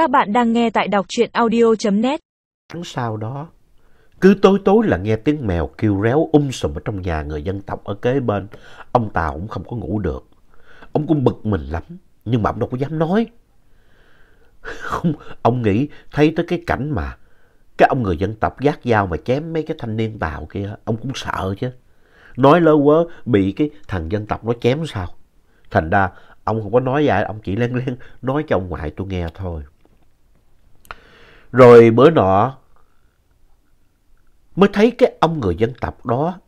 Các bạn đang nghe tại đọc truyện audio.net. Sau đó, cứ tối tối là nghe tiếng mèo kêu réo um sùm ở trong nhà người dân tộc ở kế bên. Ông Tàu cũng không có ngủ được. Ông cũng bực mình lắm, nhưng mà ông đâu có dám nói. Không, ông nghĩ thấy tới cái cảnh mà cái ông người dân tộc giác dao mà chém mấy cái thanh niên Tàu kia, ông cũng sợ chứ. Nói lơ quớ bị cái thằng dân tộc nó chém sao. Thành ra ông không có nói vậy, ông chỉ len len nói cho ông ngoại tôi nghe thôi. Rồi bữa nọ mới thấy cái ông người dân tộc đó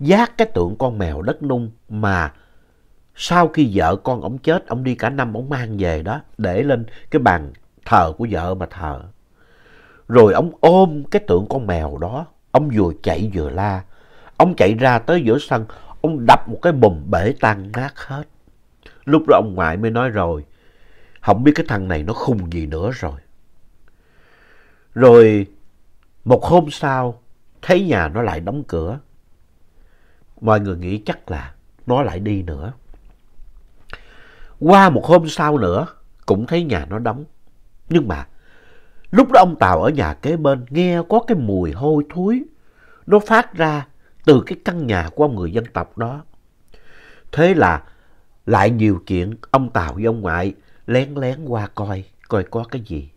giác cái tượng con mèo đất nung mà sau khi vợ con ông chết, ông đi cả năm ông mang về đó để lên cái bàn thờ của vợ mà thờ. Rồi ông ôm cái tượng con mèo đó, ông vừa chạy vừa la. Ông chạy ra tới giữa sân, ông đập một cái bùm bể tan nát hết. Lúc đó ông ngoại mới nói rồi, không biết cái thằng này nó khùng gì nữa rồi. Rồi một hôm sau, thấy nhà nó lại đóng cửa. Mọi người nghĩ chắc là nó lại đi nữa. Qua một hôm sau nữa, cũng thấy nhà nó đóng. Nhưng mà lúc đó ông Tàu ở nhà kế bên nghe có cái mùi hôi thối. Nó phát ra từ cái căn nhà của ông người dân tộc đó. Thế là lại nhiều chuyện ông Tàu với ông ngoại lén lén qua coi, coi có cái gì.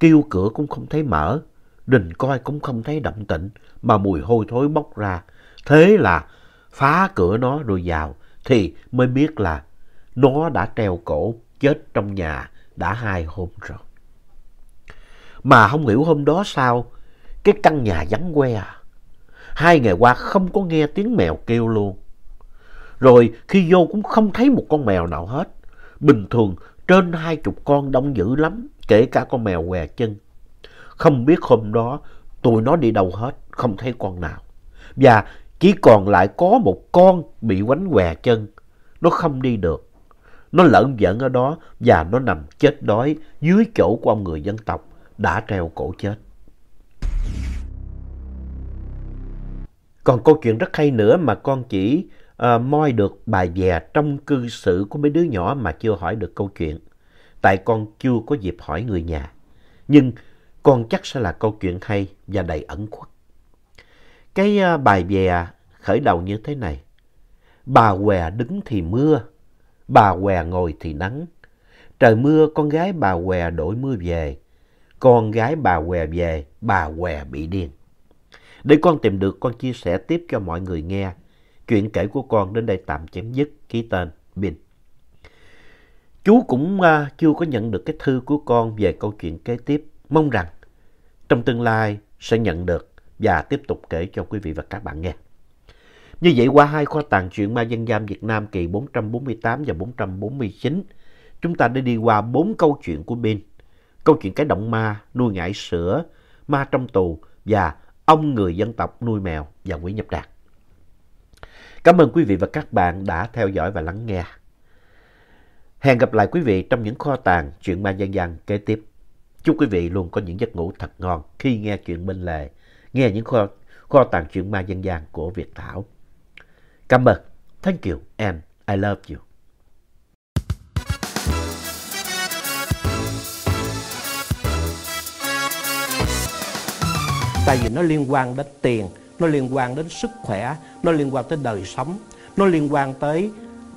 Kêu cửa cũng không thấy mở, đình coi cũng không thấy động tĩnh, mà mùi hôi thối bốc ra. Thế là phá cửa nó rồi vào, thì mới biết là nó đã treo cổ chết trong nhà đã hai hôm rồi. Mà không hiểu hôm đó sao, cái căn nhà vắng que à. Hai ngày qua không có nghe tiếng mèo kêu luôn. Rồi khi vô cũng không thấy một con mèo nào hết. Bình thường trên hai chục con đông dữ lắm, kể cả con mèo què chân. Không biết hôm đó tụi nó đi đâu hết, không thấy con nào. Và chỉ còn lại có một con bị quánh què chân, nó không đi được. Nó lẫn giận ở đó và nó nằm chết đói dưới chỗ của ông người dân tộc đã treo cổ chết. Còn câu chuyện rất hay nữa mà con chỉ uh, moi được bài về trong cư xử của mấy đứa nhỏ mà chưa hỏi được câu chuyện. Tại con chưa có dịp hỏi người nhà. Nhưng con chắc sẽ là câu chuyện hay và đầy ẩn khuất. Cái à, bài về khởi đầu như thế này. Bà què đứng thì mưa, bà què ngồi thì nắng. Trời mưa con gái bà què đổi mưa về. Con gái bà què về, bà què bị điên. Để con tìm được con chia sẻ tiếp cho mọi người nghe. Chuyện kể của con đến đây tạm chấm dứt, ký tên bình Chú cũng uh, chưa có nhận được cái thư của con về câu chuyện kế tiếp. Mong rằng trong tương lai sẽ nhận được và tiếp tục kể cho quý vị và các bạn nghe. Như vậy qua hai kho tàng truyện ma dân gian Việt Nam kỳ 448 và 449, chúng ta đã đi qua bốn câu chuyện của Bin. Câu chuyện cái động ma, nuôi ngải sữa, ma trong tù và ông người dân tộc nuôi mèo và Nguyễn Nhập Đạt. Cảm ơn quý vị và các bạn đã theo dõi và lắng nghe. Hẹn gặp lại quý vị trong những kho tàng chuyện ma dân gian kế tiếp. Chúc quý vị luôn có những giấc ngủ thật ngon khi nghe chuyện bên lề, nghe những kho, kho tàng chuyện ma dân gian của Việt Thảo. Cảm ơn. Thank you and I love you. tại vì nó liên quan đến tiền nó liên quan đến sức khỏe nó liên quan tới đời sống nó liên quan tới